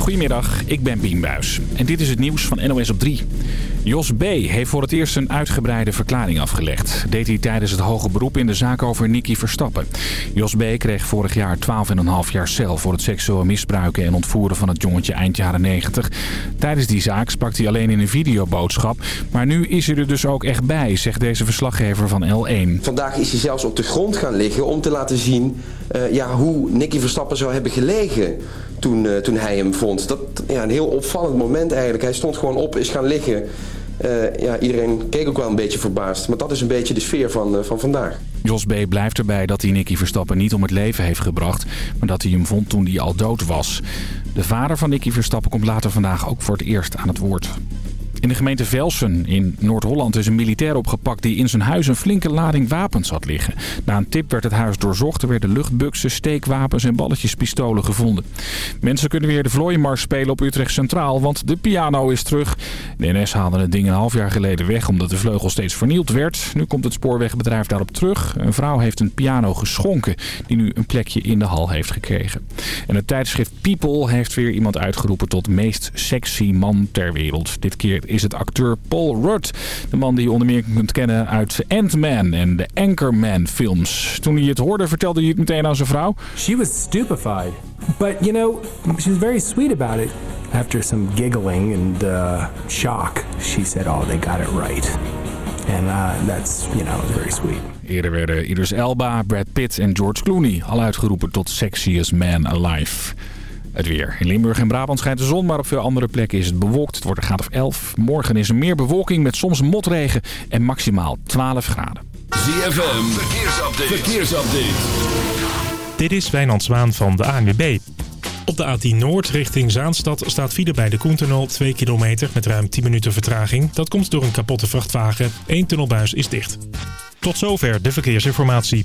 Goedemiddag, ik ben Bien Buis en dit is het nieuws van NOS op 3. Jos B. heeft voor het eerst een uitgebreide verklaring afgelegd. Deed hij tijdens het hoge beroep in de zaak over Nicky Verstappen. Jos B. kreeg vorig jaar 12,5 jaar cel voor het seksueel misbruiken en ontvoeren van het jongetje eind jaren 90. Tijdens die zaak sprak hij alleen in een videoboodschap. Maar nu is hij er dus ook echt bij, zegt deze verslaggever van L1. Vandaag is hij zelfs op de grond gaan liggen om te laten zien uh, ja, hoe Nicky Verstappen zou hebben gelegen toen, uh, toen hij hem vond. Dat ja, een heel opvallend moment eigenlijk. Hij stond gewoon op, is gaan liggen. Uh, ja, iedereen keek ook wel een beetje verbaasd. Maar dat is een beetje de sfeer van, uh, van vandaag. Jos B. blijft erbij dat hij Nicky Verstappen niet om het leven heeft gebracht... maar dat hij hem vond toen hij al dood was. De vader van Nicky Verstappen komt later vandaag ook voor het eerst aan het woord. In de gemeente Velsen in Noord-Holland is een militair opgepakt die in zijn huis een flinke lading wapens had liggen. Na een tip werd het huis doorzocht. Er werden luchtbuksen, steekwapens en balletjespistolen gevonden. Mensen kunnen weer de vlooienmars spelen op Utrecht Centraal, want de piano is terug. De NS haalde het ding een half jaar geleden weg omdat de vleugel steeds vernield werd. Nu komt het spoorwegbedrijf daarop terug. Een vrouw heeft een piano geschonken die nu een plekje in de hal heeft gekregen. En het tijdschrift People heeft weer iemand uitgeroepen tot meest sexy man ter wereld. Dit keer is het acteur Paul Rudd. De man die je onder meer kunt kennen uit Ant-Man en de Anchorman films. Toen hij het hoorde vertelde hij het meteen aan zijn vrouw. She was stupefied. But you know, she was very sweet about it. After some giggling and uh, shock, she said, oh, they got it right. And uh, that's, you know, very sweet. Eerder werden Idris Elba, Brad Pitt en George Clooney al uitgeroepen tot sexiest man alive. Het weer. In Limburg en Brabant schijnt de zon, maar op veel andere plekken is het bewolkt. Het wordt een graad of 11. Morgen is er meer bewolking met soms motregen en maximaal 12 graden. ZFM, verkeersupdate. verkeersupdate. Dit is Wijnand Zwaan van de ANWB. Op de A10 Noord richting Zaanstad staat file bij de Koentunnel 2 kilometer met ruim 10 minuten vertraging. Dat komt door een kapotte vrachtwagen. Eén tunnelbuis is dicht. Tot zover de verkeersinformatie.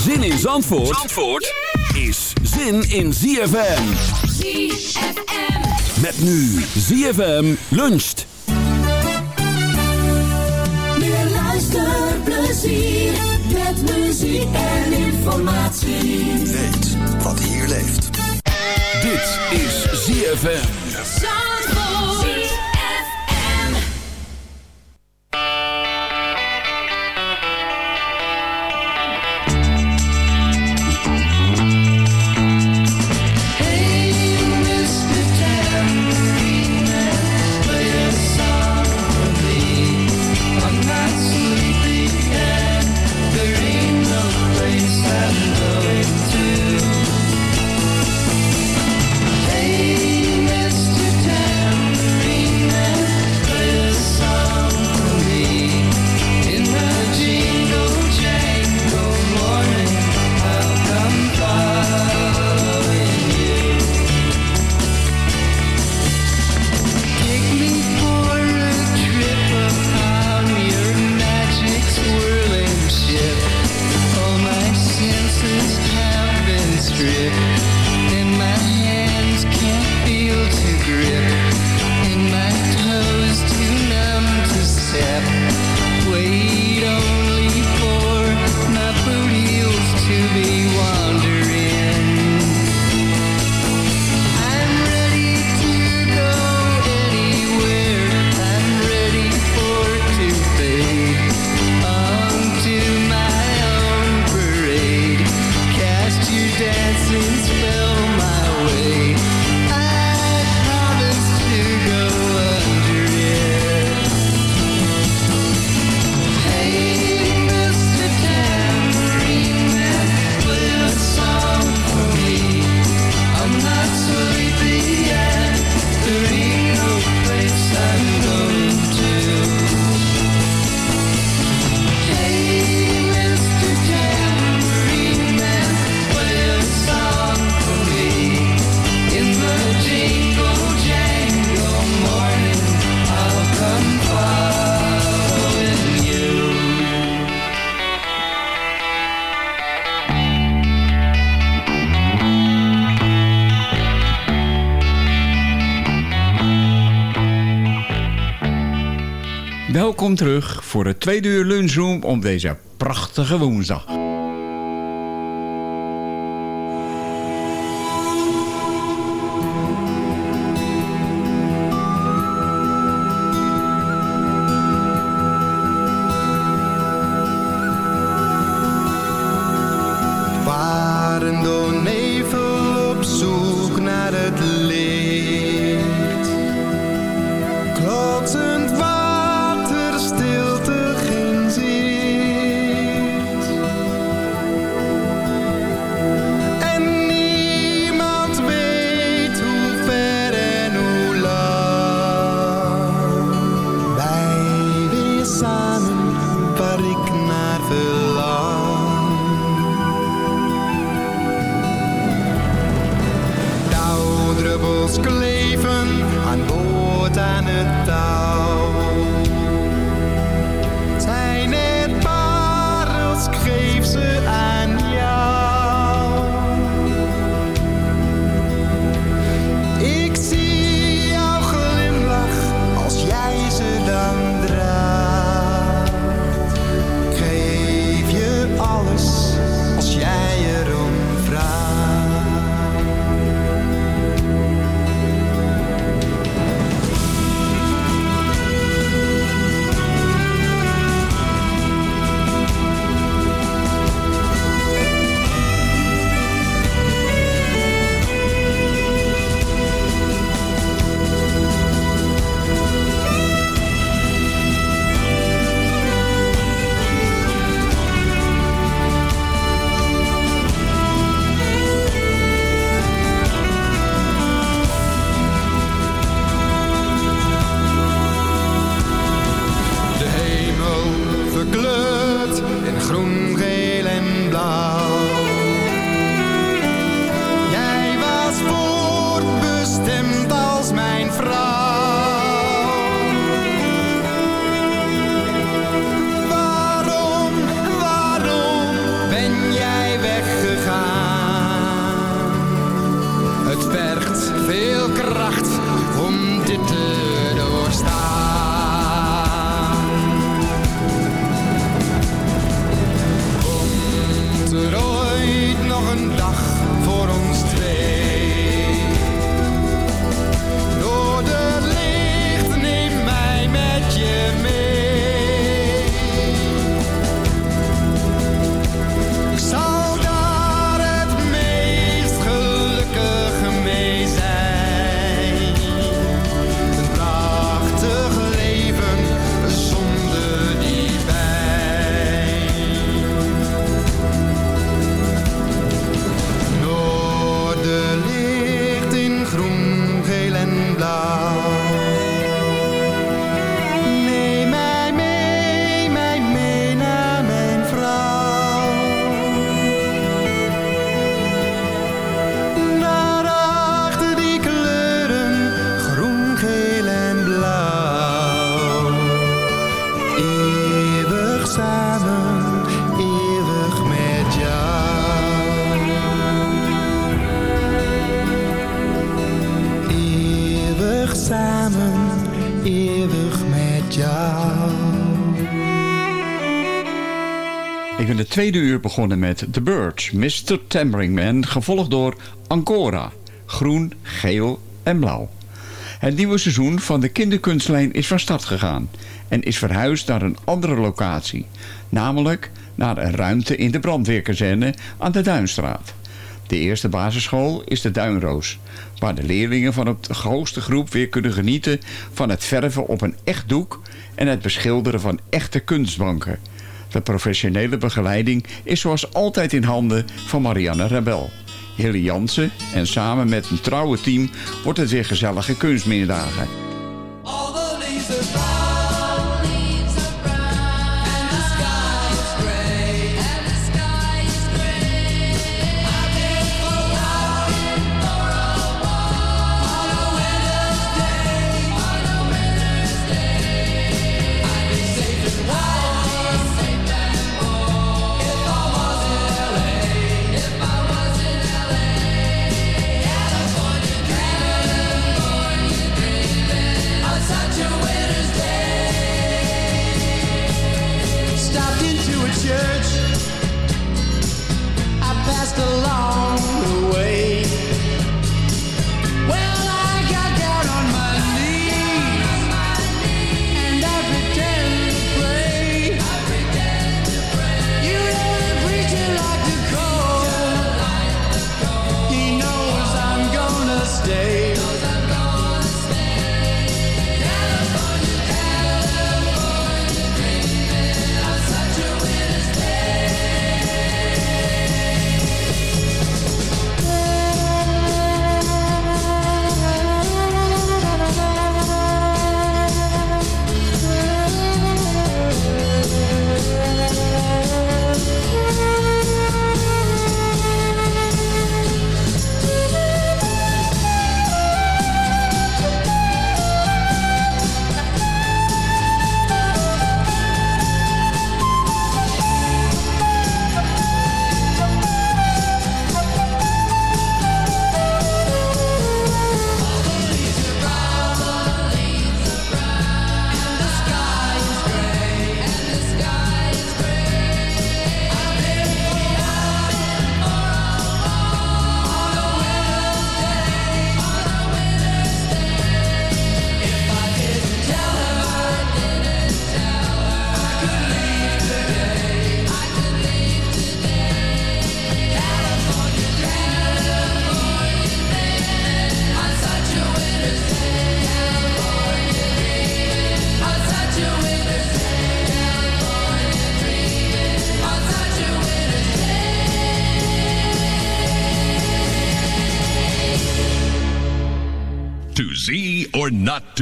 Zin in Zandvoort, Zandvoort is zin in ZFM. ZFM. Met nu ZFM luncht. Meer luisterplezier met muziek en informatie. Weet wat hier leeft. Dit is ZFM. Zandvoort. Welkom terug voor het tweede uur lunchroom op deze prachtige woensdag. De tweede uur begonnen met The Birds, Mr. Tambourine Man, gevolgd door Ancora, groen, geel en blauw. Het nieuwe seizoen van de kinderkunstlijn is van start gegaan en is verhuisd naar een andere locatie, namelijk naar een ruimte in de brandweerkazerne aan de Duinstraat. De eerste basisschool is de Duinroos, waar de leerlingen van de hoogste groep weer kunnen genieten van het verven op een echt doek en het beschilderen van echte kunstbanken. De professionele begeleiding is zoals altijd in handen van Marianne Rebel. Hilly Jansen en samen met een trouwe team wordt het weer gezellige kunstmiddagen.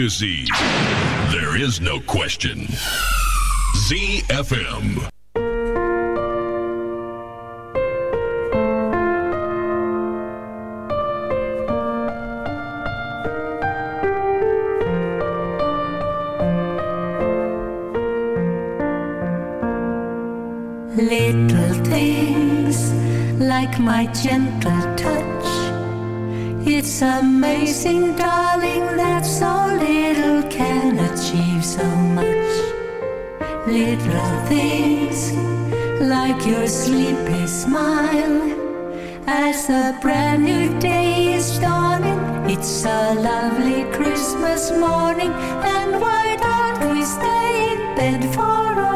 Z. There is no question. ZFM. Little things like my gentle touch it's amazing, darling, that so little can achieve so much. Little things like your sleepy smile. As a brand new day is dawning, it's a lovely Christmas morning, and why don't we stay in bed for a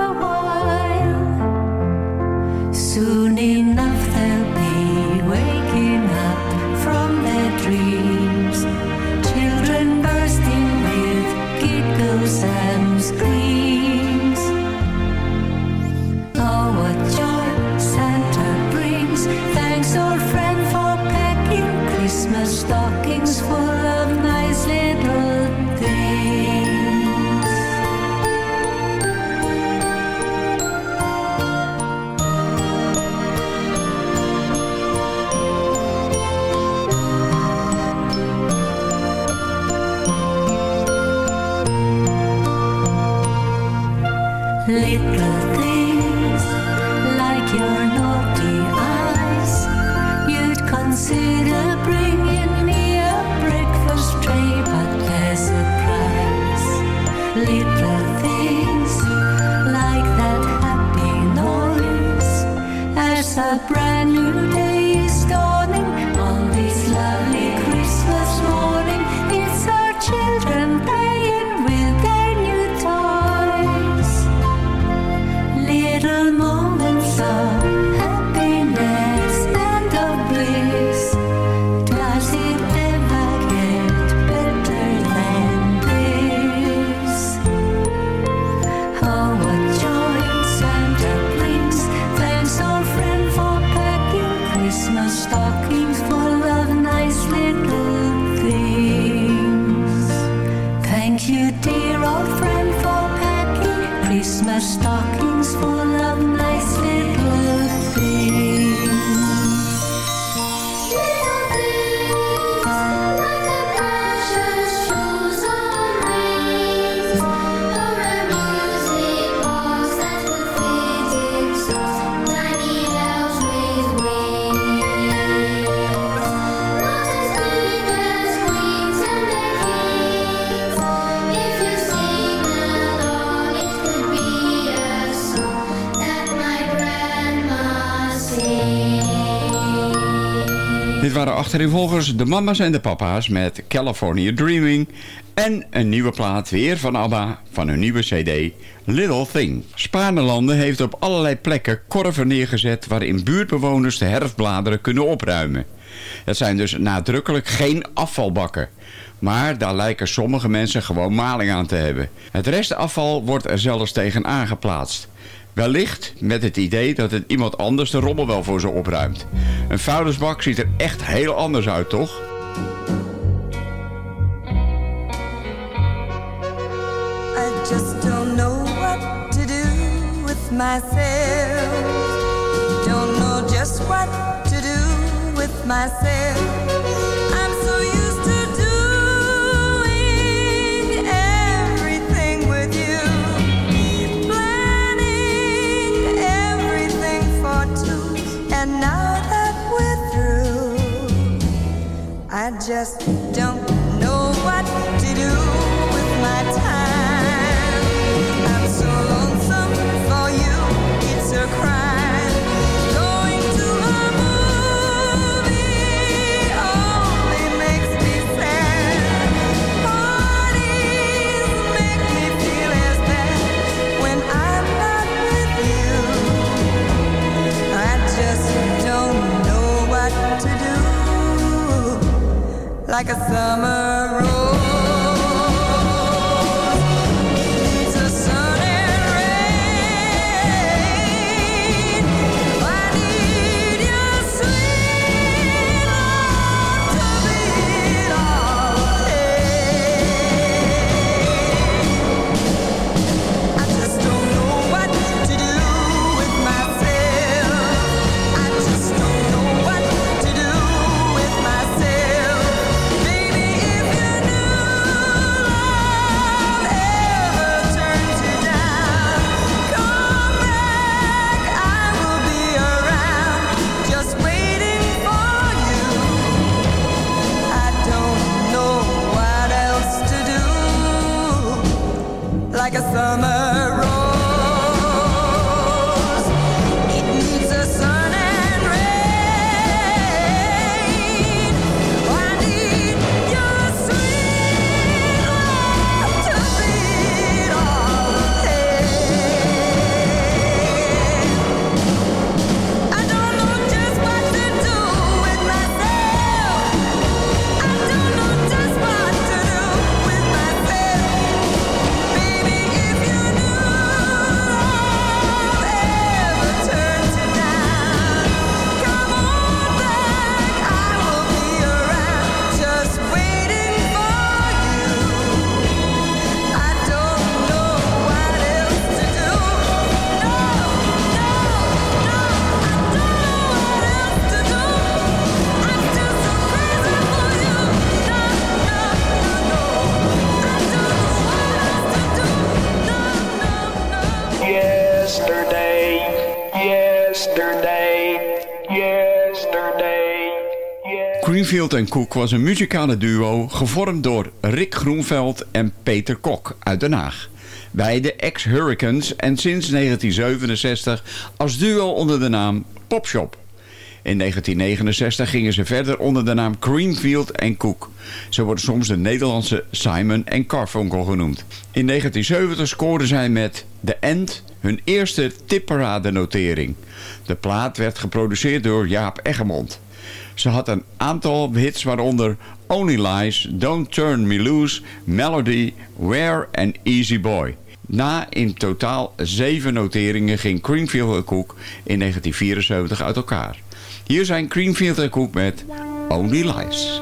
Please. Achtereenvolgens de mama's en de papa's met California Dreaming... en een nieuwe plaat weer van ABBA van hun nieuwe cd Little Thing. Spaarnelanden heeft op allerlei plekken korven neergezet... waarin buurtbewoners de herfstbladeren kunnen opruimen. Het zijn dus nadrukkelijk geen afvalbakken... Maar daar lijken sommige mensen gewoon maling aan te hebben. Het restafval wordt er zelfs tegen aangeplaatst. Wellicht met het idee dat het iemand anders de rommel wel voor ze opruimt. Een vuilnisbak ziet er echt heel anders uit, toch? I just don't know what to do with myself. Don't know just what to do with myself. Just en was een muzikale duo gevormd door Rick Groenveld en Peter Kok uit Den Haag. Beide ex-Hurricanes en sinds 1967 als duo onder de naam Popshop. In 1969 gingen ze verder onder de naam Greenfield en Cook. Ze worden soms de Nederlandse Simon en Garfunkel genoemd. In 1970 scoorden zij met The End hun eerste tipparade-notering. De plaat werd geproduceerd door Jaap Eggermond. Ze had een aantal hits waaronder Only Lies, Don't Turn Me Loose, Melody, Where en Easy Boy. Na in totaal zeven noteringen ging Greenfield en Cook in 1974 uit elkaar. Hier zijn Greenfield en Cook met Only Lies.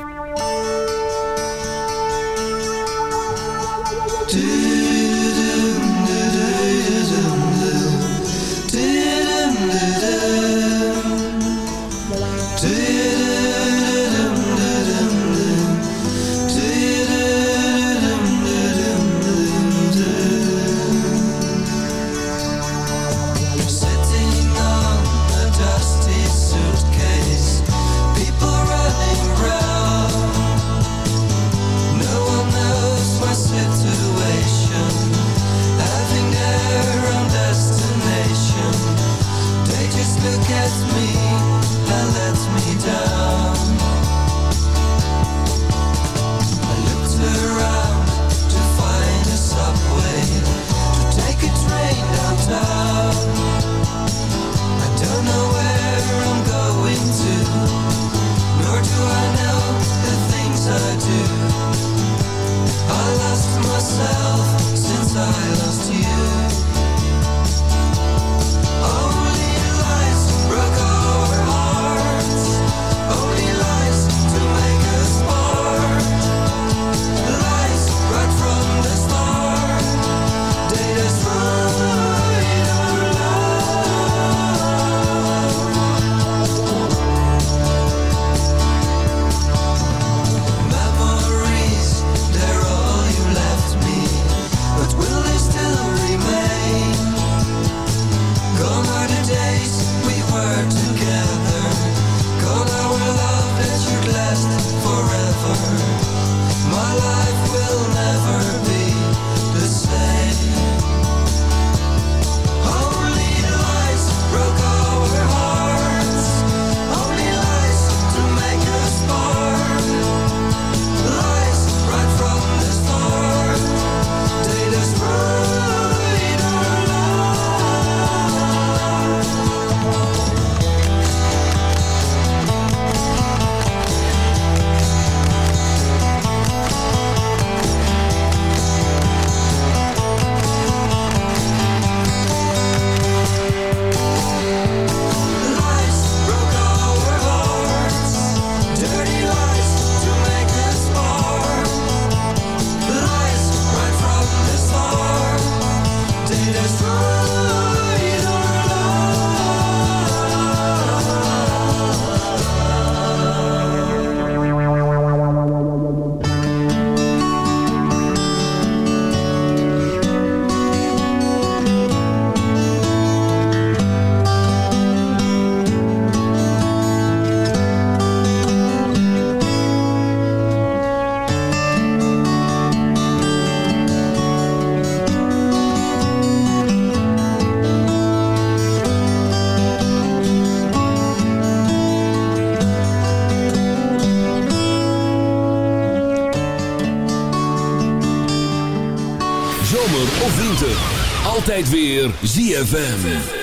weer ZFM.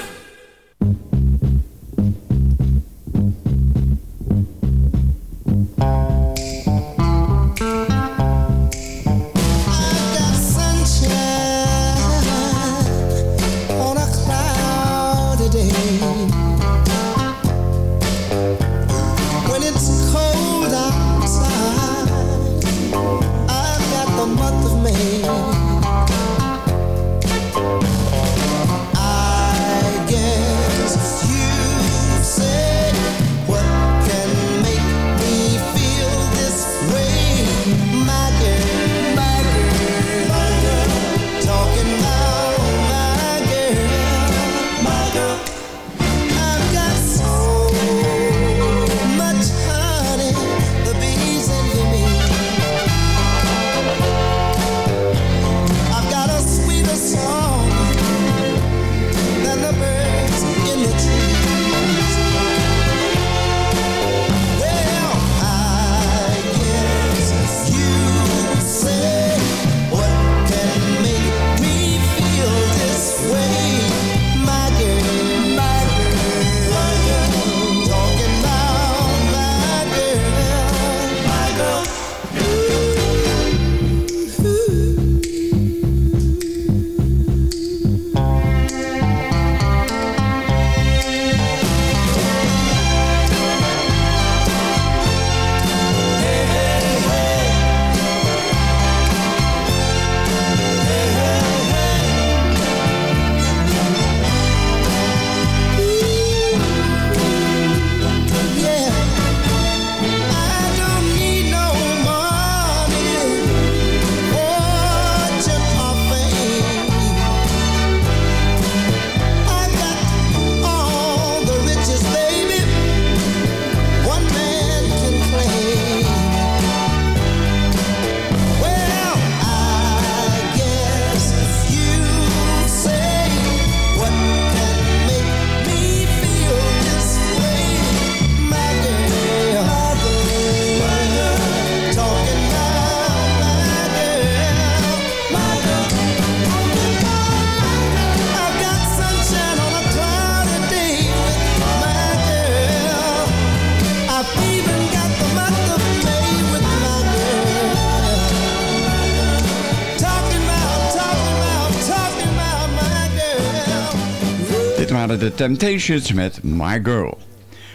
waren de Temptations met My Girl.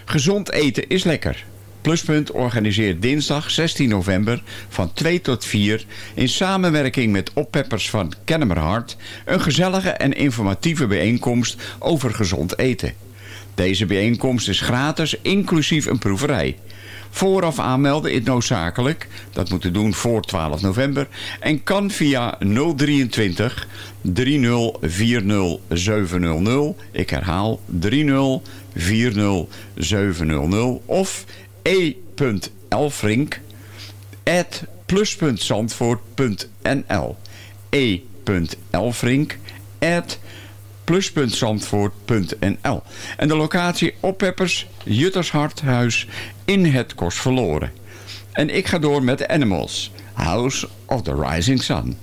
Gezond eten is lekker. Pluspunt organiseert dinsdag 16 november van 2 tot 4... in samenwerking met oppeppers van Kennemerhart... een gezellige en informatieve bijeenkomst over gezond eten. Deze bijeenkomst is gratis, inclusief een proeverij. Vooraf aanmelden is noodzakelijk. Dat moeten doen voor 12 november. En kan via 023 3040700. Ik herhaal 3040700. Of e.elfrink at plus.zandvoort.nl e.elfrink at plus.zandvoort.nl. En de locatie Oppeppers, Juttersharthuis in het Kors Verloren. En ik ga door met Animals, House of the Rising Sun.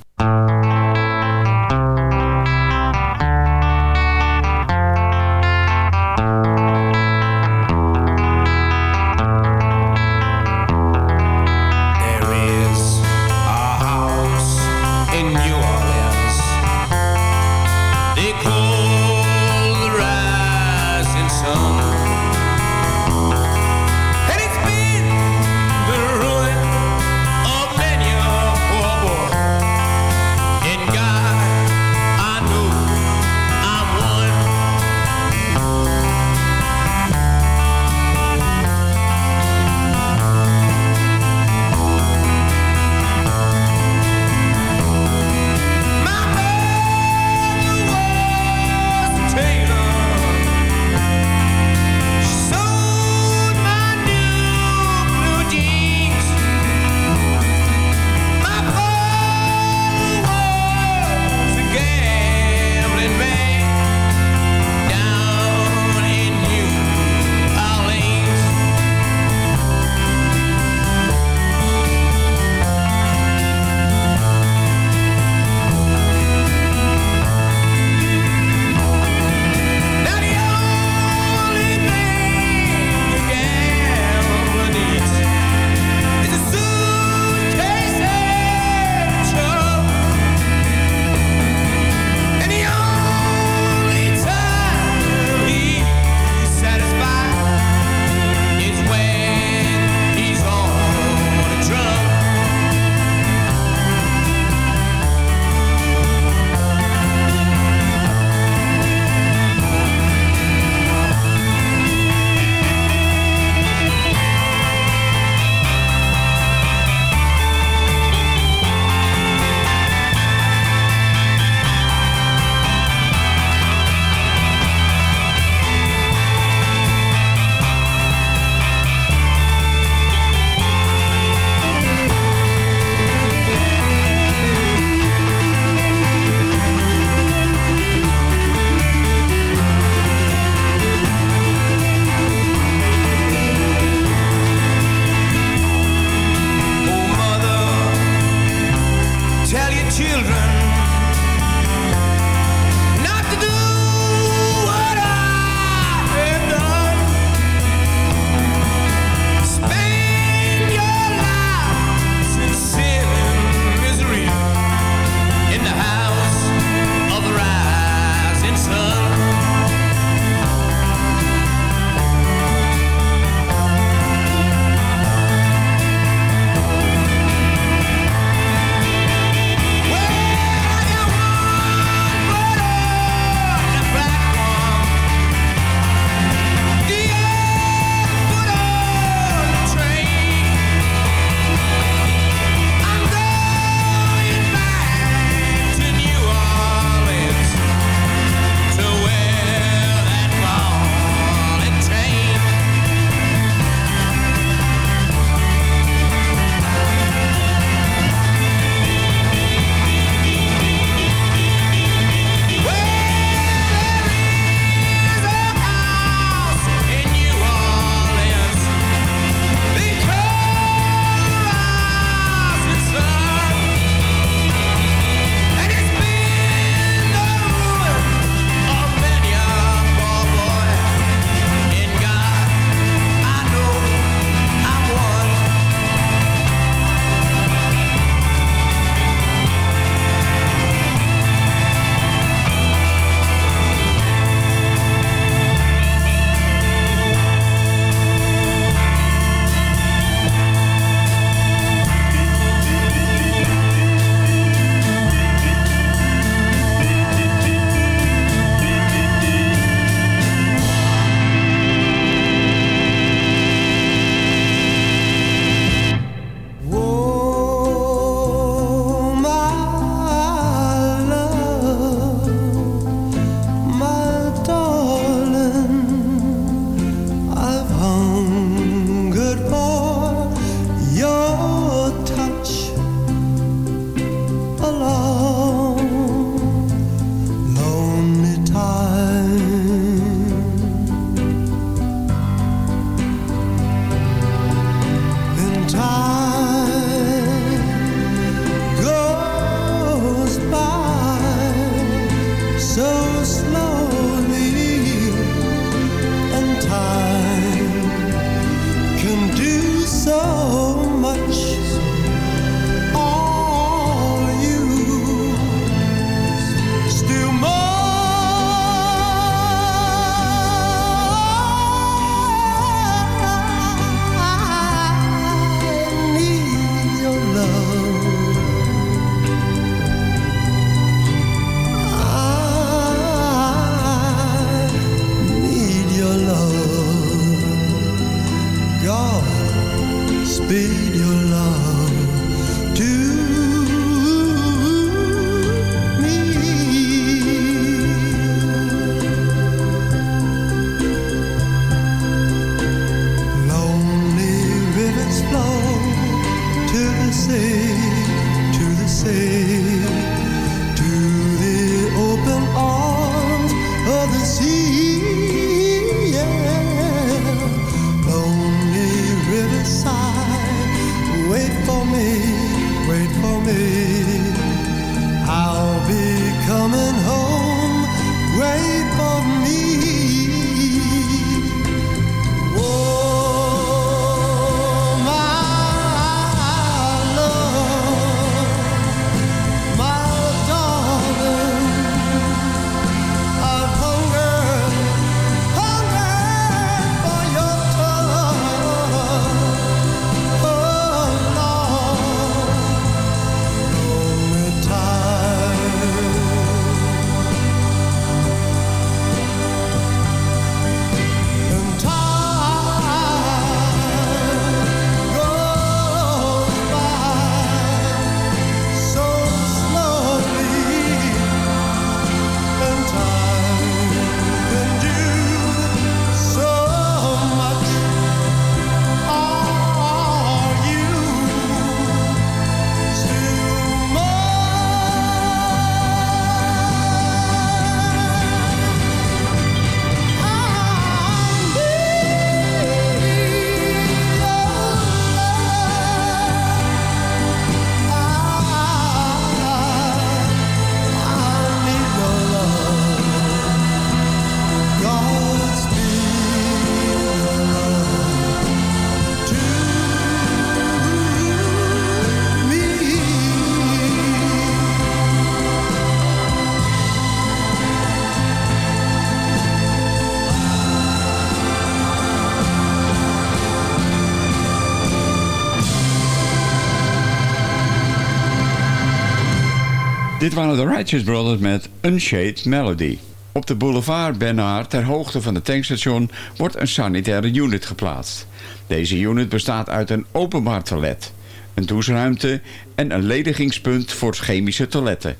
Dit waren de Righteous Brothers met Unshade Melody. Op de boulevard Bernard, ter hoogte van het tankstation, wordt een sanitaire unit geplaatst. Deze unit bestaat uit een openbaar toilet, een doucheruimte en een ledigingspunt voor chemische toiletten.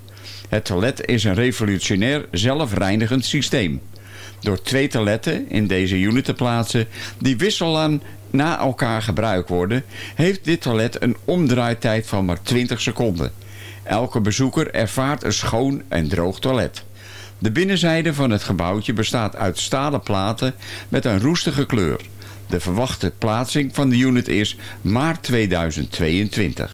Het toilet is een revolutionair zelfreinigend systeem. Door twee toiletten in deze unit te plaatsen die wisselaan na elkaar gebruikt worden... heeft dit toilet een omdraaitijd van maar 20 seconden... Elke bezoeker ervaart een schoon en droog toilet. De binnenzijde van het gebouwtje bestaat uit stalen platen met een roestige kleur. De verwachte plaatsing van de unit is maart 2022.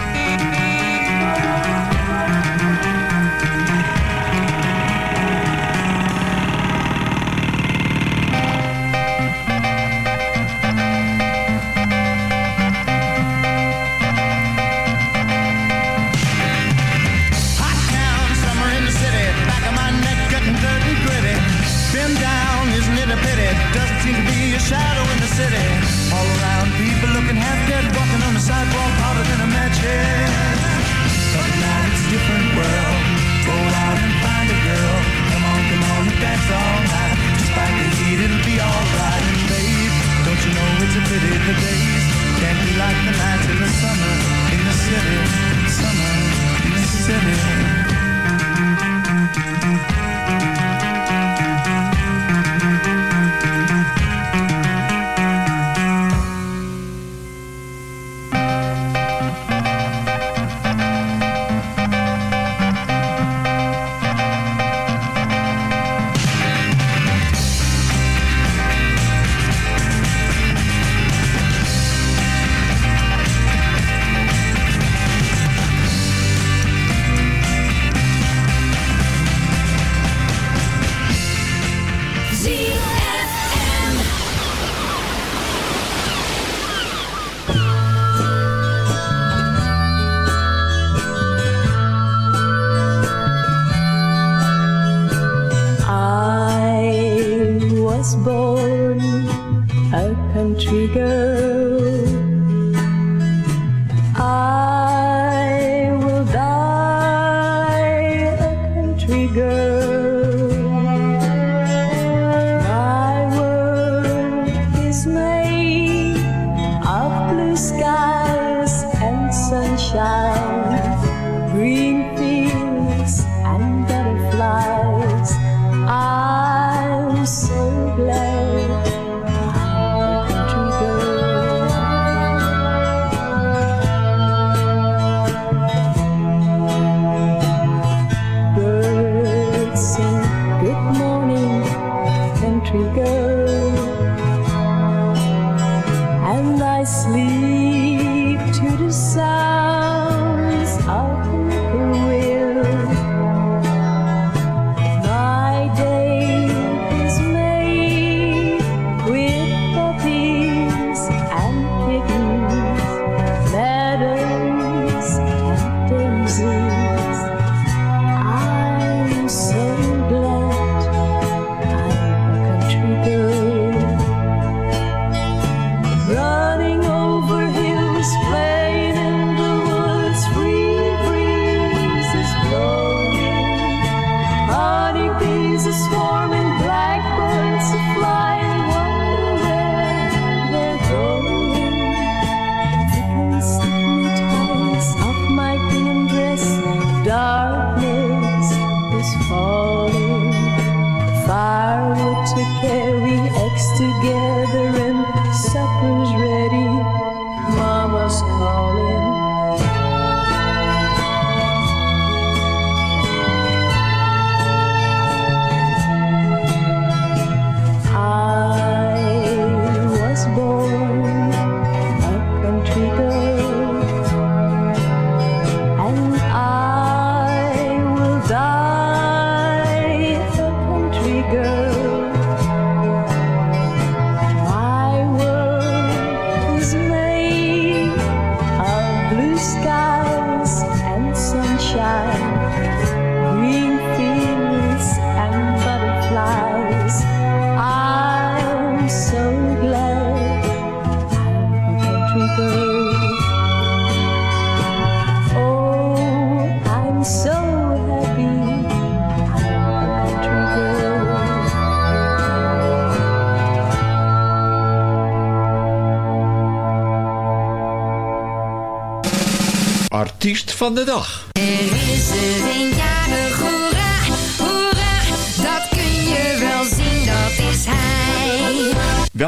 city, the days can be like the nights in the summer, in the city, summer, in the city. Artiest van de dag.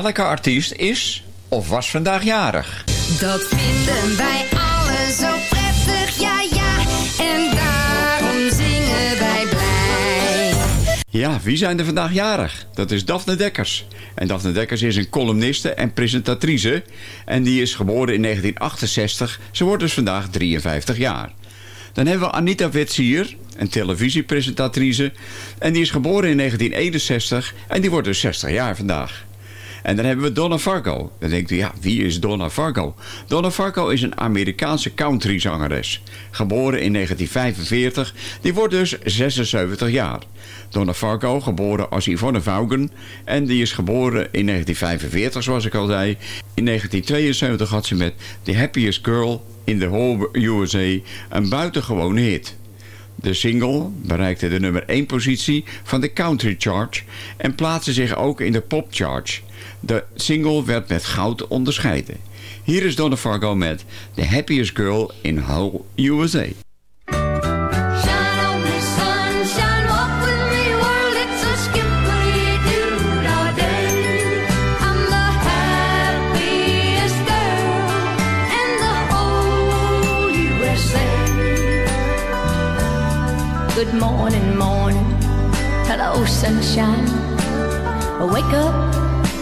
Welke artiest is of was vandaag jarig? Dat vinden wij allen zo prettig, ja ja, en daarom zingen wij blij. Ja, wie zijn er vandaag jarig? Dat is Daphne Dekkers. En Daphne Dekkers is een columniste en presentatrice. En die is geboren in 1968. Ze wordt dus vandaag 53 jaar. Dan hebben we Anita Wetsier, een televisiepresentatrice. En die is geboren in 1961 en die wordt dus 60 jaar vandaag. En dan hebben we Donna Fargo. Dan denkt u, ja, wie is Donna Fargo? Donna Fargo is een Amerikaanse countryzangeres. Geboren in 1945. Die wordt dus 76 jaar. Donna Fargo, geboren als Yvonne Vaughan. En die is geboren in 1945, zoals ik al zei. In 1972 had ze met The Happiest Girl in the Whole USA een buitengewone hit. De single bereikte de nummer 1 positie van de Country Chart en plaatste zich ook in de Pop Chart. De single werd met goud onderscheiden. Hier is Donna Fargo met The Happiest Girl in Whole USA. Good morning, morning, hello, sunshine. Wake up,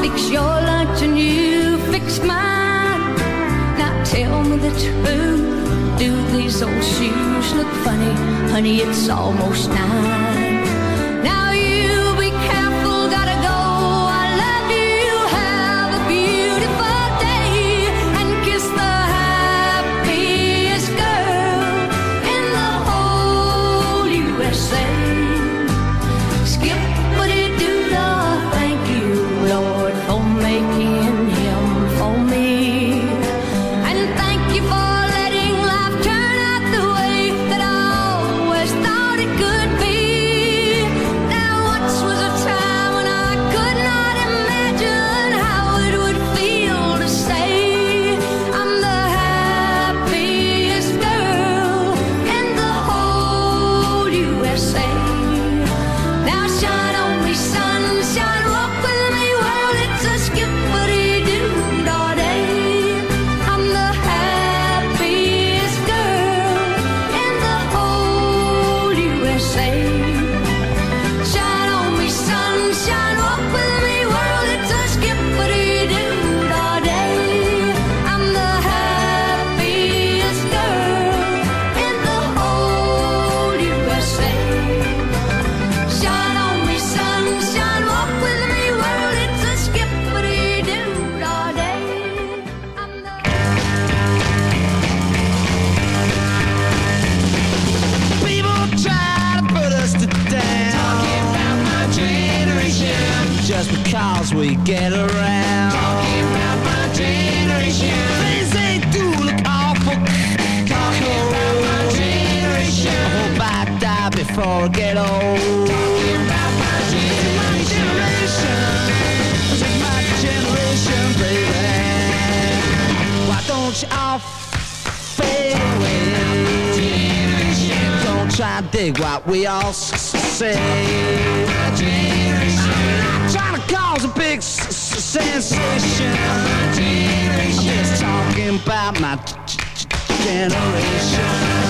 Fix your lunch and you fix mine. Now tell me the truth. Do these old shoes look funny? Honey, it's almost nine. What we all say. Trying to cause a big sensation. I'm just talking about my generation.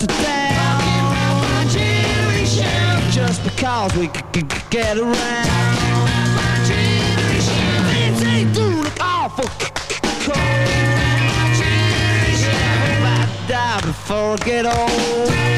to put us to down. Just because we c- c- c- get around. Things they do look awful cold. I die before I get old.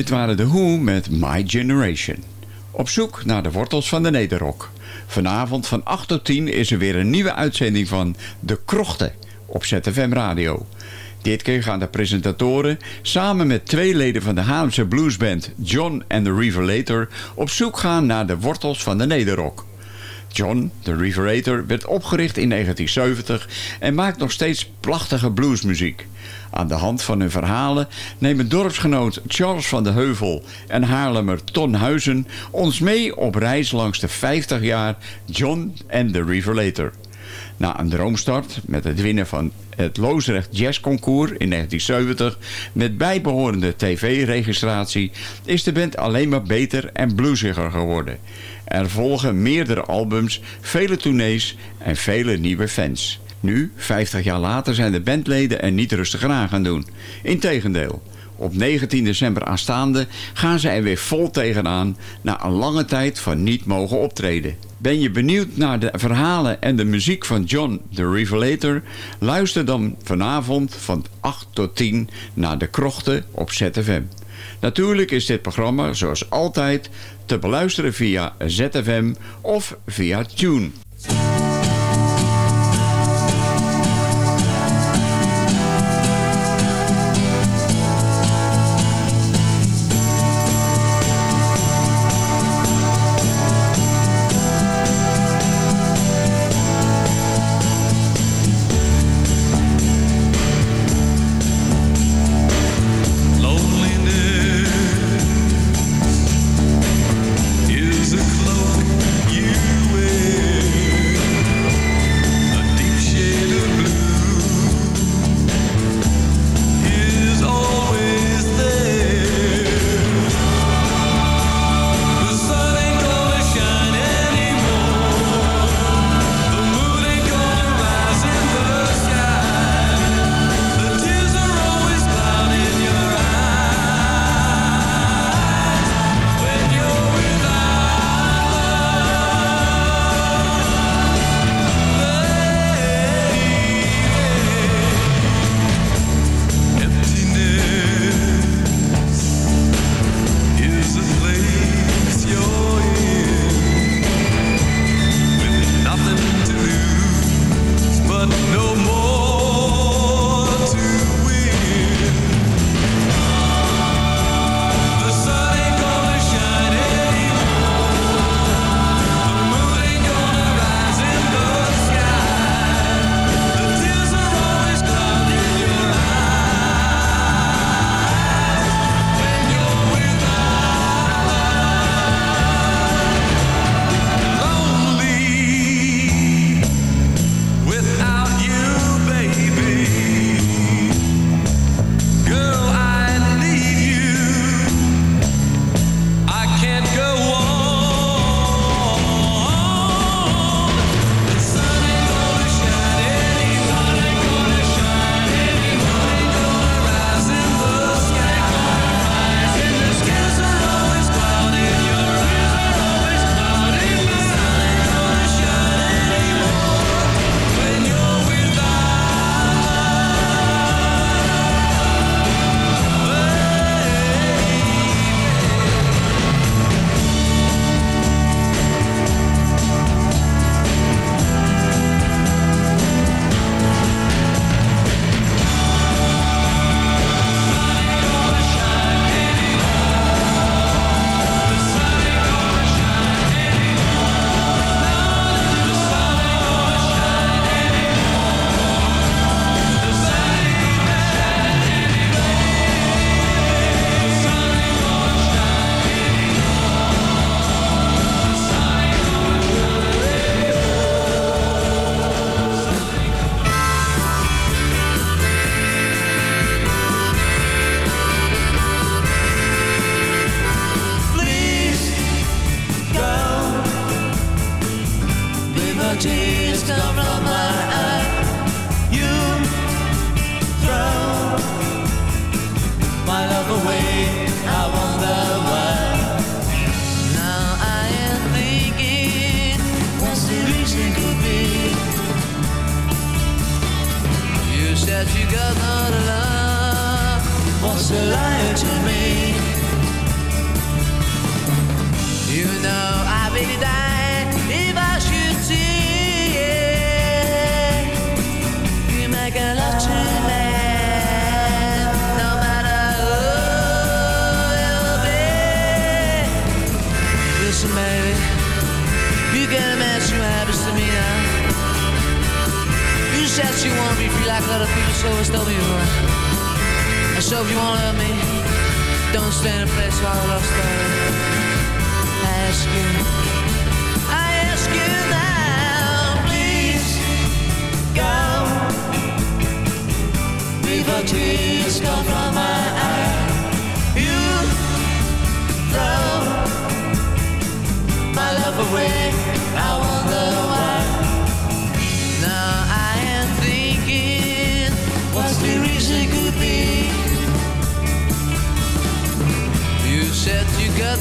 Dit waren de Who met My Generation. Op zoek naar de wortels van de nederrock. Vanavond van 8 tot 10 is er weer een nieuwe uitzending van De Krochten op ZFM Radio. Dit keer gaan de presentatoren samen met twee leden van de Haarlemse bluesband John and the Revelator op zoek gaan naar de wortels van de nederrock. John, de Reverator, werd opgericht in 1970 en maakt nog steeds prachtige bluesmuziek. Aan de hand van hun verhalen nemen dorpsgenoot Charles van de Heuvel en Haarlemmer Ton Huizen ons mee op reis langs de 50 jaar John and the Revelator. Na een droomstart met het winnen van het Loosrecht Jazz Concours in 1970 met bijbehorende tv-registratie is de band alleen maar beter en bluesiger geworden. Er volgen meerdere albums, vele tournees en vele nieuwe fans. Nu, 50 jaar later, zijn de bandleden er niet rustiger aan gaan doen. Integendeel, op 19 december aanstaande gaan ze er weer vol tegenaan na een lange tijd van niet mogen optreden. Ben je benieuwd naar de verhalen en de muziek van John the Revelator? Luister dan vanavond van 8 tot 10 naar De Krochten op ZFM. Natuurlijk is dit programma zoals altijd te beluisteren via ZFM of via Tune.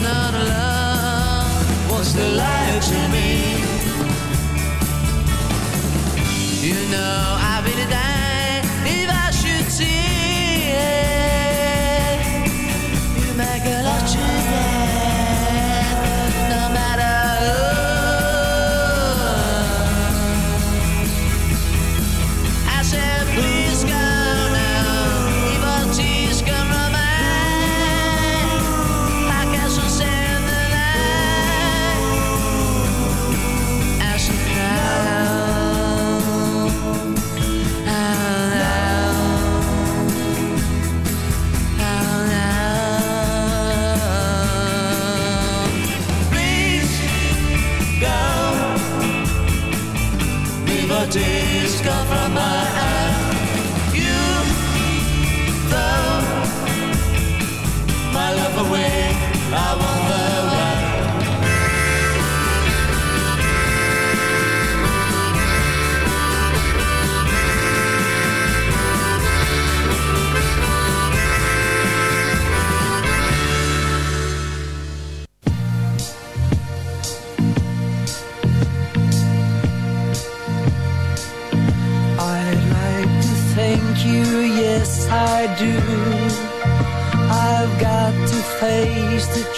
not love was the lie to me. You know I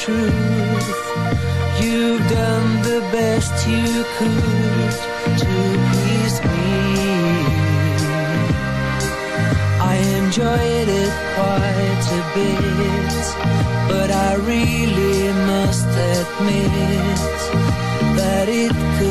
truth. You've done the best you could to please me. I enjoyed it quite a bit But I really must admit That it could